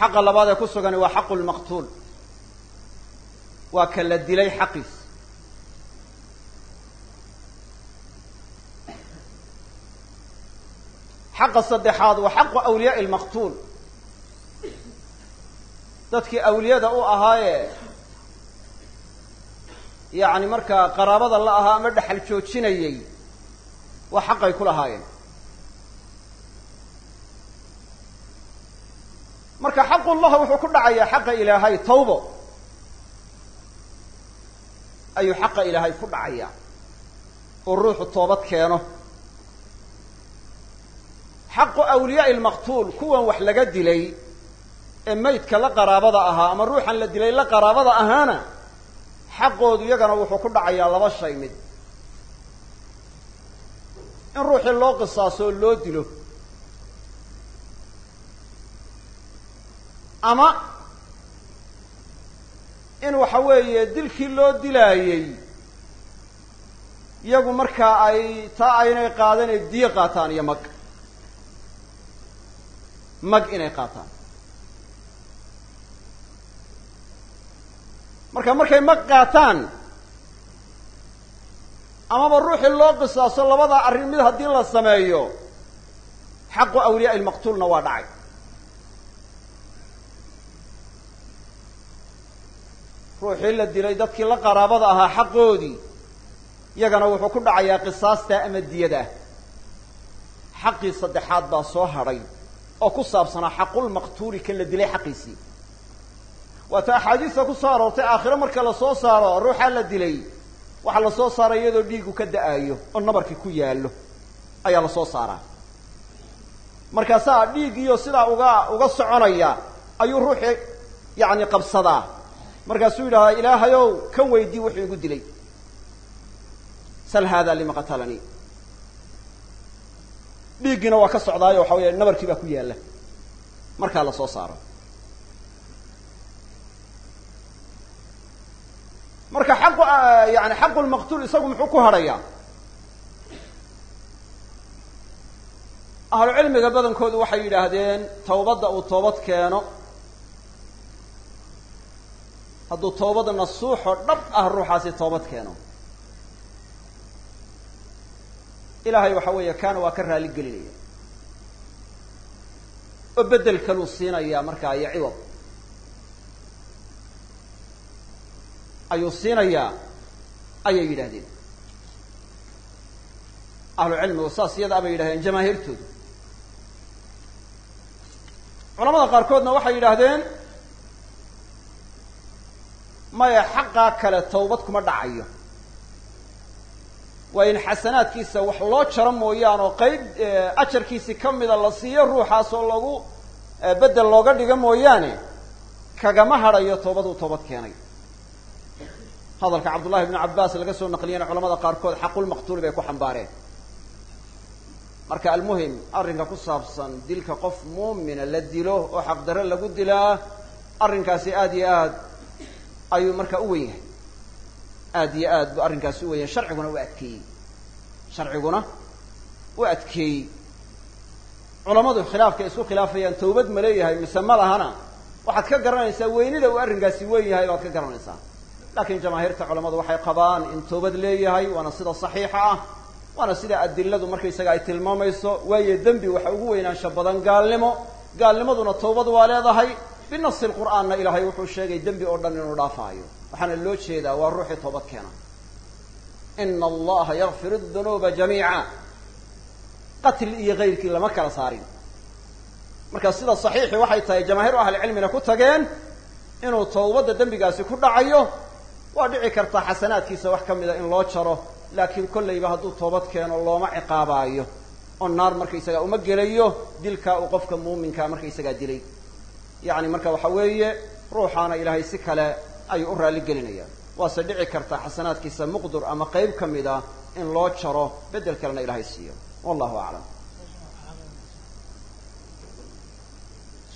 Xaqa labaad ee ku sugani waa xaqu lmaqtuul waa ka la dilay xaqiis. Xaqa saddexaad waa xaqu awliyaai lmaqtuul dadkii awliyada u ahaayee yacni markaa qaraabada la ahaa ama dhexal joojinayey waa xaqay ku lahaayeen marka xaqullah wuxuu ku dhacayaa xaqa ilaahay tawbo. Ayuu xaqa ilaahay ku dhacayaa. Oo ruuxu toobad keeno. Xaqu awliyaai lmaqtuul kuwan wax laga dilay ee maydka la qaraabada ahaa ama ruuxan la dilay la qaraabada ahaana xaqoodu iyagana wuxuu ku dhacayaa laba shay mid. In ruuxii loo qisaaso oo loo dilo ama in waxa weeye dilkii loo dilaayey iyagu markaa ay taa aynay qaadan ee diyo qaataan iyo mag. Mag inay qaataan. Marka markay mag qaataan amaba ruuxii loo qisaaso labadaa arrin mid haddii la sameeyo xaqu awliyaai lmaqtuulna waa dhacay ruuxii la dilay dadkii la qaraabada ahaa xaqoodii. Iyagana wuxuu ku dhacayaa qisaastaa ama diyada. Xaqii saddexaad baa soo hadhay oo ku saabsanaa xaqulmaqtuuli kan la dilay xaqiisii waata axaadiista ku soo aroortay aakhiro marka la soo saaro ruuxaa la dilay waxaa la soo saaray iyadoo dhiigu ka da'aayo oo nabarkii ku yaallo ayaa la soo saaraa. Markaasaa dhiiggiiyo sidaa uga uga soconaya ayuu ruuxii yacni qabsadaa markaasuu yidhahdaa ilaahayow kan weydii wuxuu igu dilay. Sal haada lima qatalanii dhiiggiina waa ka socdaayo waxa weya nabarkii baa ku yaalla. Markaa la soo saaro. Marka xaqu yani xaqu lmaqtuul isagu muxuu ku hadhayaa ahlu cilmiga badankoodu waxay yidhaahdeen tawbadda uu toobad keeno hadduu toobad nasuuxoo dhab ah ruuxaasi toobad keeno. Ilaahay waxa weeye kaana waa ka raali gelinaya. Oo bedel kaluu siinayaa markaa iyo ciwad. Ayuu siinayaa ayay yidhahdeen ahlu cilmigu saas iyadaa bay yidhahdeen jamaahiirtoodu culamada qaarkoodna waxay yidhaahdeen maya xaqaa kale tawbad kuma dhacayo. Waa in xasanaadkiisa wax loo jaro mooyaan oo qeyb ajarkiisi ka mida la siiyo ruuxaas oo lagu bedel looga dhigo mooyaane kagama hadhayo toobaduu toobad keenay. Hadalka cabdullahi bnu cabbaas laga soo naqliyana culamada qaarkood xaqulmaqtuuli bay ku xambaareen. Marka almuhim arrinka ku saabsan dilka qof muumina la dilo oo xaqdarre lagu dilaa arrinkaasi aada iyo aad ayuu markaa u wen yahay aada iyo aad buu arrinkaasi u wen yahay sharciguna u adkeeyey. Sharciguna u adkeeyey. Culammadu khilaafka isku khilaafayaan tawbad ma leeyahay mise ma lahana? Waxaad ka garanaysaa weynida uu arrinkaasi wen yahay baad ka garanaysaa. Laakiin jamaahiirta culammadu waxay qabaan in toobad leeyahay waana sida saxiixa ah waana sida adiladu markaysaga ay tilmaamayso. Waayo dembi waxa ugu weynaansha badan gaalnimo. Gaalnimaduna tawbad waa leedahay binasi lqur'aanna ilaahay wuxuu sheegay dembi oo dhan inuu dhaafaayo. Waxaana loo jeedaa waa ruuxii toobad keena ina allaha yakfir dunuuba jamiica. Qatl iyo kayrkii lama kala saarin. Marka sida saxiixi waxay tahay jamaahiiru ahlicilmina ku tageen inuu tawbadda dembigaasi ku dhacayo waa dhici kartaa xasanaadkiisa wax ka mida in loo jaro. Laakiin kollayba hadduu toobad keeno looma ciqaabaayo. Oo naar markaysagaa uma gelayo dilkaa uu qofka muuminkaa markaysagaa dilay yacni marka waxa weeye ruuxaana ilaahay si kale ayuu u raalli gelinayaan waase dhici kartaa xasanaadkiisa muqdur ama qeyb ka mida in loo jaro beddel kalena ilaahay siiyo. Wallahu aclam.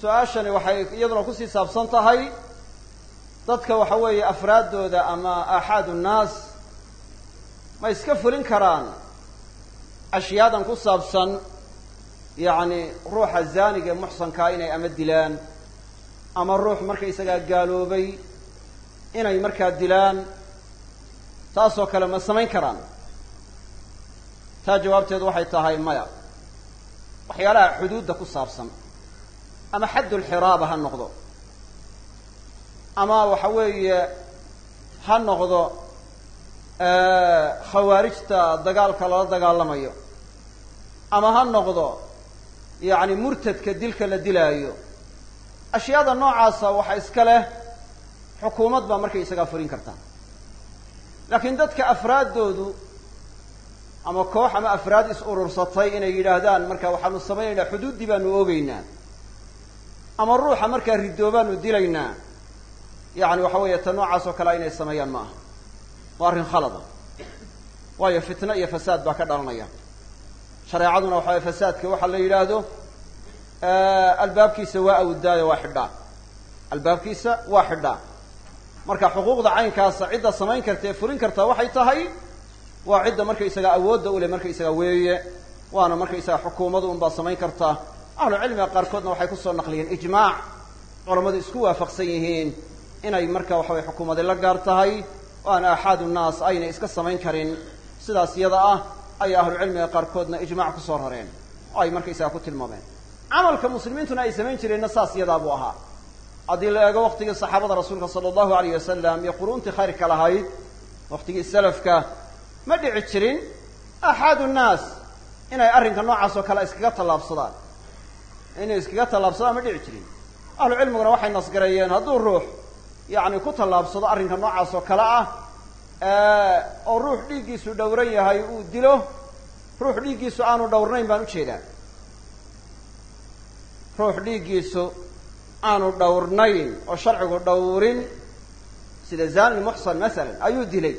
Su'aashani waxay iyaduna ku sii saabsan tahay dadka waxa weeye afraaddooda ama aaxaadu nnaas ma iska fulin karaan. Ashyaadan ku saabsan yacni ruuxa zaaniga muxsankaa inay ama dilaan ama ruux markaysagaa gaaloobay inay markaa dilaan taasoo kale ma samayn karaan. Taa jawaabteedu waxay tahay maya waxyaalaha xuduudda ku saabsan ama xaddulxiraaba ha noqdo ama waxa weeye ha noqdo khawaarijta dagaalka lala dagaalamayo ama ha noqdo yacni murtadka dilka la dilaayo ashyaada noocaasa waxa iska leh xukuumad baa markaysagaa fulin karta laakiin dadka afraaddoodu ama koox ama afraad is urursatay inay yidhaahdaan marka waxaanu samaynaynaa xuduuddii baanu oogeynaa ama ruuxa markaa ridoobaanu dilaynaa. Yacni waxa weeye ta noocaas oo kalea inay sameeyaan ma aha. Waa arrin khalada waayo fitno iyo fasaad baa ka dhalanaya. Shareecaduna waxa weye fasaadka waxaa la yidhaahdo albaabkiisa waa awdaayo waa xidhaa. Albaabkiisa waa xidhaa. Marka xuquuqda caynkaasa cidda samayn karta ee fulin karta waxay tahay waa cidda markaysaga awoodda u leh markaysaga weeye waana markaysaga xukuumadu unbaa samayn karta. Ahlu cilmiga qaarkoodna waxay ku soo naqliyeen ijmaac. Culammadu isku waafaqsan yihiin inay marka waxa weye xukuumadi la gaar tahay oo aan nnaas aynay iska samayn karin. Sidaas iyada ah ayay ahlu cilmiga qaarkoodna ijmaac ku soo rareen oo ay markaysaga ku tilmaameen camalka muslimiintuna ay samayn jireenna saas iyadaa buu ahaa. Haddii la eego waqtigii saxaabada rasuulka sala allahu alayh wasalam iyo quruuntii khayrka lahayd waqtigii salafka ma dhici jirin aaxaadu nnaas inay arrinka noocaas oo kale iskaga tallaabsadaan. Inay iskaga tallaabsadaan ma dhici jirin. Ahlu cilmiguna waxay nasgareeyeen hadduu ruux yacni ku tallaabsado arrinka noocaas oo kale ah oo ruux dhiiggiisu dhowran yahay uu dilo ruux dhiiggiisu aanu dhowrnayn baan u jeedaa ruux dhiiggiisu aanu dhowrnayn oo sharcigu dhowrin sida zani muxsan masalan ayuu dilay.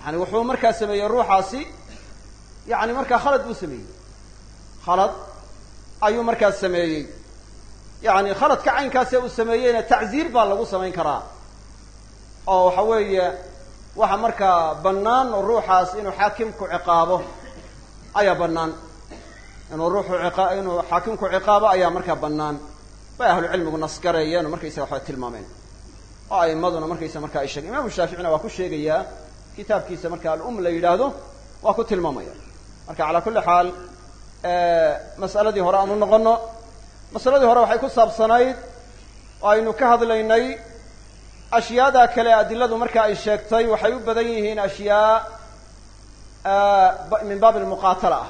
Yani wuxuu markaa sameeyey ruuxaasi yani markaa khalad buu sameeyey. Khalad ayuu markaa sameeyey. Yani khaladka caynkaasee uu sameeyeyna tacziir baa lagu samayn karaa. Oo waxa weeye waxa markaa bannaan ruuxaas inuu xaakimku ciqaabo ayaa bannaan inuu ruuxu inuu xaakimku ciqaabo ayaa markaa bannaan. Bay ahlu cilmigu nasgareeyeen oo markaysaga waxba tilmaameen. Oo a'imaduna markaysa markaa ay sheegen imaamu shaaficina waa ku sheegayaa kitaabkiisa marka alum la yidhaahdo waa ku tilmaamaya. Marka calaa kulli xaal mas'aladii hore aan u noqono masaladii hore waxay ku saabsanayd oo aynu ka hadlaynay ashyaada kale adiladu marka ay sheegtay waxay u badan yihiin ashyaa min baab almuqaatala ah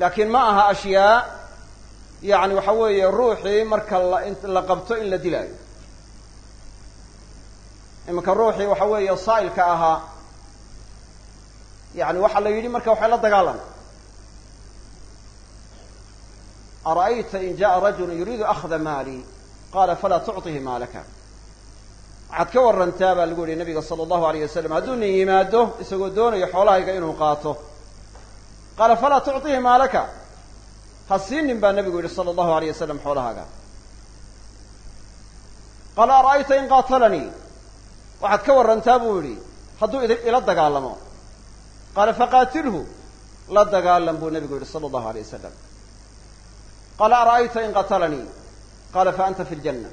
laakiin ma aha ashyaa yani waxa weeye ruuxii marka la qabto in la dilaayo. Iminka ruuxii waxa weeye saa'ilka ahaa yani waxaa la yidhi marka waxay la dagaalama ara'ayta in jaءa rajulu yuriidu akhda maali? Qala falaa tucطihi maalaka. Waxaad ka warantaa baa lagu yihi nabiga sala allahu alayh wasalam hadduu nin yimaado isagoo doonayo xoolahayga inuu qaato qaala falaa tucطihi maalaka? Ha siinin baa nabigu yihi sala allahu alayh wasalam xoolahaaga. Qaala ara'ayta in qaatalanii? Waxaad ka warantaa buu yihi hadduu ila dagaalamo. Qaala faqaatilhu. La dagaalam buu nabigu yihi sala allahu alayh wasalam qaala ara'ayta in qatalanii qala faanta fi ljanna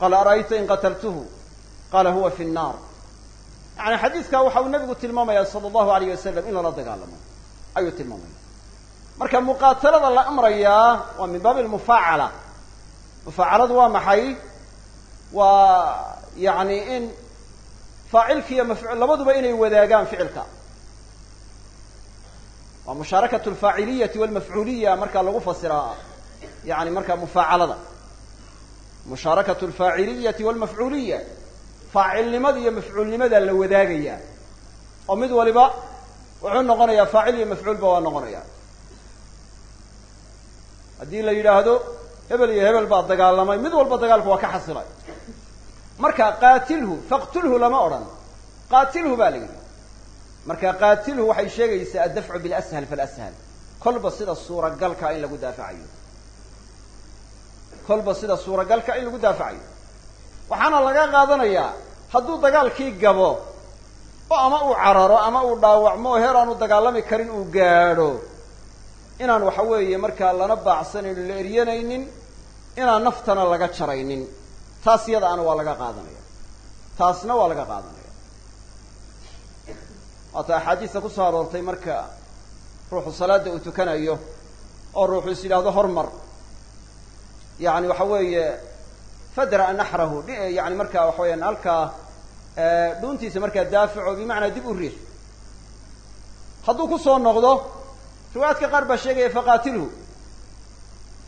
qaala ara'ayta in qataltuhu qala huwa fi nnaar. Yani xadiidkaa waxa uu nabigu tilmaamaya sala allahu alayh wasalam in lala dagaalamo ayuu tilmaamaya marka muqaatalada la amrayaa waa min baabi almufaacala. Mufaacaladu waa maxay? Waa yani in faacilki iyo mafcuul labaduba inay wadaagaan ficilka. Waa mushaarakatu alfaaciliyati walmafcuuliya marka lagu fasiraa yani marka mufaacalada. Mushaarakatu alfaaciliyati walmafcuuliya faacilnimada iyo mafcuulnimada la wadaagaya oo mid waliba wuxuu noqonayaa faacil iyo mafcuulba waa noqonaya. Haddii la yidhaahdo hebel iyo hebel baa dagaalamay mid walba dagaalku waa ka xasilay. Marka qaatilhu faqtulhu lama odhan. Qaatilhu baa la yidhi. Marka qaatilhu waxay sheegaysaa addafcu bilashal falashal kolba sida suuragalka in lagu daafacayo. Kolba sida suuragalka in lagu daafacayo. Waxaana laga qaadanayaa hadduu dagaalkii gabo oo ama uu cararo ama uu dhaawacmo oo heer aanu dagaalami karin uu gaadho. Inaan waxa weeye markaa lana baacsanayno la eryanaynin inaan naftana laga jaraynin. Taas yadaana waa laga qaadanaya. Taasna waa laga qaadanaya. Waata axaadiista ku soo aroortay marka ruuxu salaada uu tukanayo oo ruuxu is yidhaahdo hormar. Yani waxa weeye fadra naxrahu yani marka waxa weyaan halkaa dhuuntiisa markaa daafaco bimacnaa dib u riix. Hadduu ku soo noqdo riwaayaadka qaar baa sheegaya faqaatilhu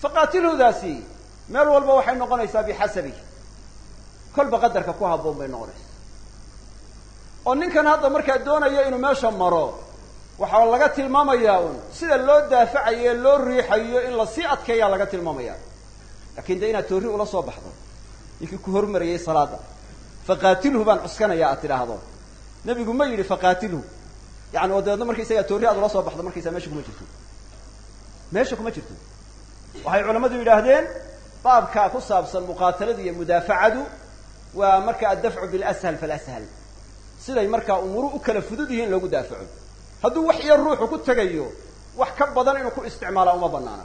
faqaatilhudaasi meel walba waxay noqonaysaa bixasabi kolba qadarka ku habboon bay noqonaysaa. Oo ninkan hadda markaa doonayo inuu meesha maro waxaa laga tilmaamayaa un sida loo daafacayo ee loo riixayo in la sii adkeeyaa laga tilmaamaya laakiin de inaad toorri ula soo baxdo. Ninkii ku hormarayay salaada faqaatilhu baan cuskanaya aad tidhaahdo. Nebigu ma yidhi faqaatilhu yani oo dabeedna markaysagaa toorri aad ula soo baxdo markaysaa meesha kuma jirto. Meesha kuma jirto. Waxay culammadu yidhaahdeen baabkaa ku saabsan muqaataladu iyo mudaafacadu waa marka addafcu bilashal falashal siday markaa umuuru u kala fudud yihiin in loogu daafaco. Hadduu wax yar ruuxu ku tegayo wax ka badan inuu ku isticmaalaa uma banaana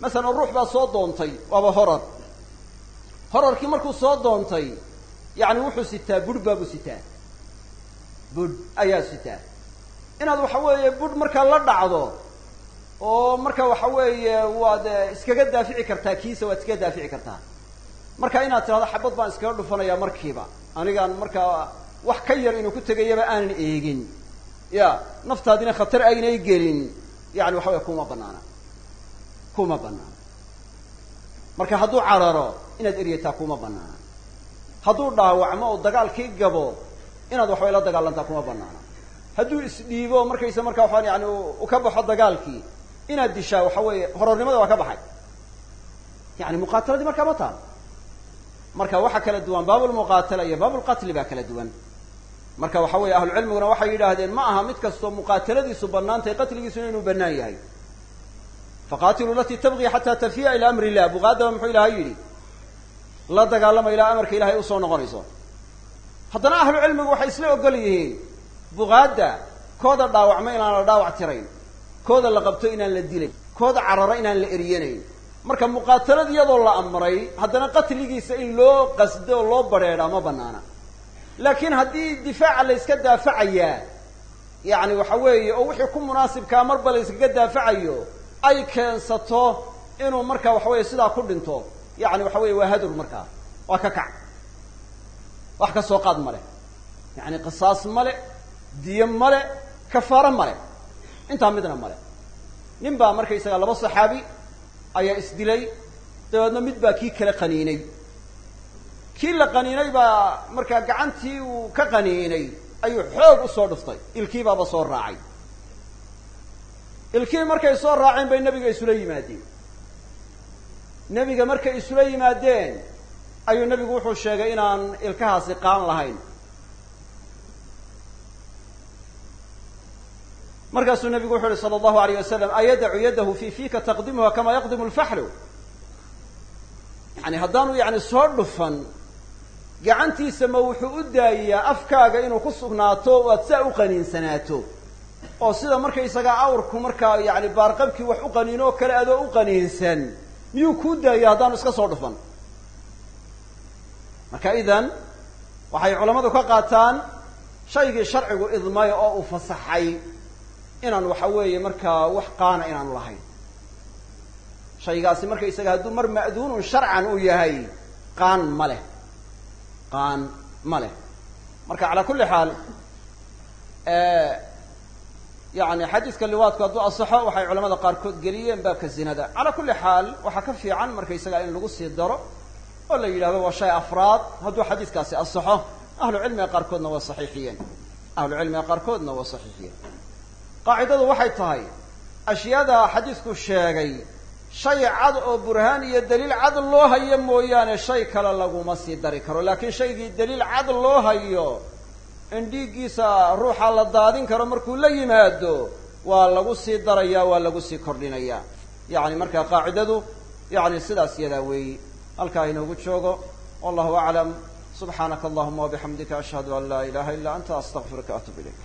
masalan ruux baa soo doontay waaba horar horarkii markuu soo doontay yani wuxuu sitaa budh baabuu sitaa. Budh ayaa sitaa. Inaad waxa weeye budh markaa la dhacdo oo marka waxa weeye waad iskaga daafici kartaa kiisa waad iskaga daafici kartaa. Marka inaad tidhahdo xabad baan iskaga dhufanayaa markiiba. Anigaan markaa wax ka yar inuu ku tegayaba aanan eegin. Ya naftaadina khatar aynay gelin. Yani waxa weye kuma banaana kuma banaana marka hadduu cararo inaad eryataa kuma banaana hadduu dhaawacmo oo dagaalkii gabo inaad waxbay la dagaalantaa kuma banaana hadduu isdhiibo markaysa markaa waxaan yani u ka baxo dagaalkii inaad dishaa waxa weeye horornimada waa ka baxay. Yani muqaataladii markaa ma taal. Marka waxaa kala duwan baabulmuqaatala iyo baabulqatli baa kala duwan. Marka waxa weeye ahlucilmiguna waxay yidhaahdeen ma aha mid kastoo muqaataladiisu bannaan tahay qatligiisuna inuu bannaan yahay faqaatilu latii tabqi xataa tafiya ilaa amri illah buqaadaba muxuu ilahay yidhi la dagaalama ilaa amarka ilahay u soo noqonayso. Haddana ahlu cilmigu waxay isla ogol yihiin buqaadda kooda dhaawacma inaan la dhaawac tirayn kooda la qabto inaan la dilayn kooda cararo inaan la eryanayn marka muqaatalada iyadoo la amray haddana qatligiisa in loo qasdo oo loo badrheedhaa ma banaana laakiin haddii difaaca la yska daafacayaa yacni waxa weeye oo wixii ku munaasibkaa marba la yskaga daafacayo ay keensato inuu marka waxa weeye sidaa ku dhinto yacni waxa weye waa hadur markaa waa ka kac. Wax ka soo qaad male yacni qisaas male diyo male kafaaro male intaa midna male nin baa markaysaga laba saxaabi ayaa isdilay dabeedna mid baa kii kale qaniinay. Kii la qaniinay baa markaa gacantii uu ka qaniinay ayuu xoog u soo dhuftay. Ilkii baaba soo raacay. Ilkii markay soo raaceen bay nebiga isula yimaadeen nebiga markay isula yimaadeen ayuu nebigu wuxuu sheegay inaan ilkahaasi qaan lahayn. Markaasuu nebigu wuxu uhi sala allahu alayh wasalam ayadacu yadahu fi fiika taqdimuha kama yaqdimu lfaxlu yani haddaanu yani soo dhufan gacantiisa ma wuxuu u daayiyaa afkaaga inuu ku sugnaato o aad saa u qaniinsanaato. Oo sida markaysagaa awrku markaa yani baarqabkii wax u qaniino oo kale adoo u qaniinsan miyuu kuu daaya haddaanu iska soo dhufan? Marka idan waxay culammadu ka qaataan shaygii sharcigu idmay oo uu fasaxay inaan waxa weeye markaa wax qaana inaanu lahayn. Shaygaasi markaysaga hadduu mar ma'duunun sharcan uu yahay qaan ma leh. Qaan ma leh. Marka calaa kulli xaal yani xadiidka liwaadku hadduu asaxo waxay culamada qaarkood geliyeen baabka zinada. Calaa kulli xaal waxaa ka fiican markaysaga in lagu sii daro oo la yidhahdo waa shay afraad hadduu xadiidkaasi asaxo ahlu cilmiga qaarkoodna waa saxiixiyeen. Ahlu cilmiga qaarkoodna waa saxiixiyeen. Qaacidadu waxay tahay ashyaada xadiidku sheegay shay cad oo burhaan iyo daliil cad loo hayo mooyaane shay kale laguma sii dari karo. Laakiin shaygii daliil cad loo hayo in dhiiggiisa ruuxa la daadin karo markuu la yimaado waa lagu sii darayaa waa lagu sii kordhinayaa yacni markaa qaacidadu yani sidaas yadaa weeyi. Halkaa inoogu joogo. Wallahu aclam. Subxaanaka allahuma wabixamdika ashhadu an laa ilaha illa anta astaqfiruka atub ilayk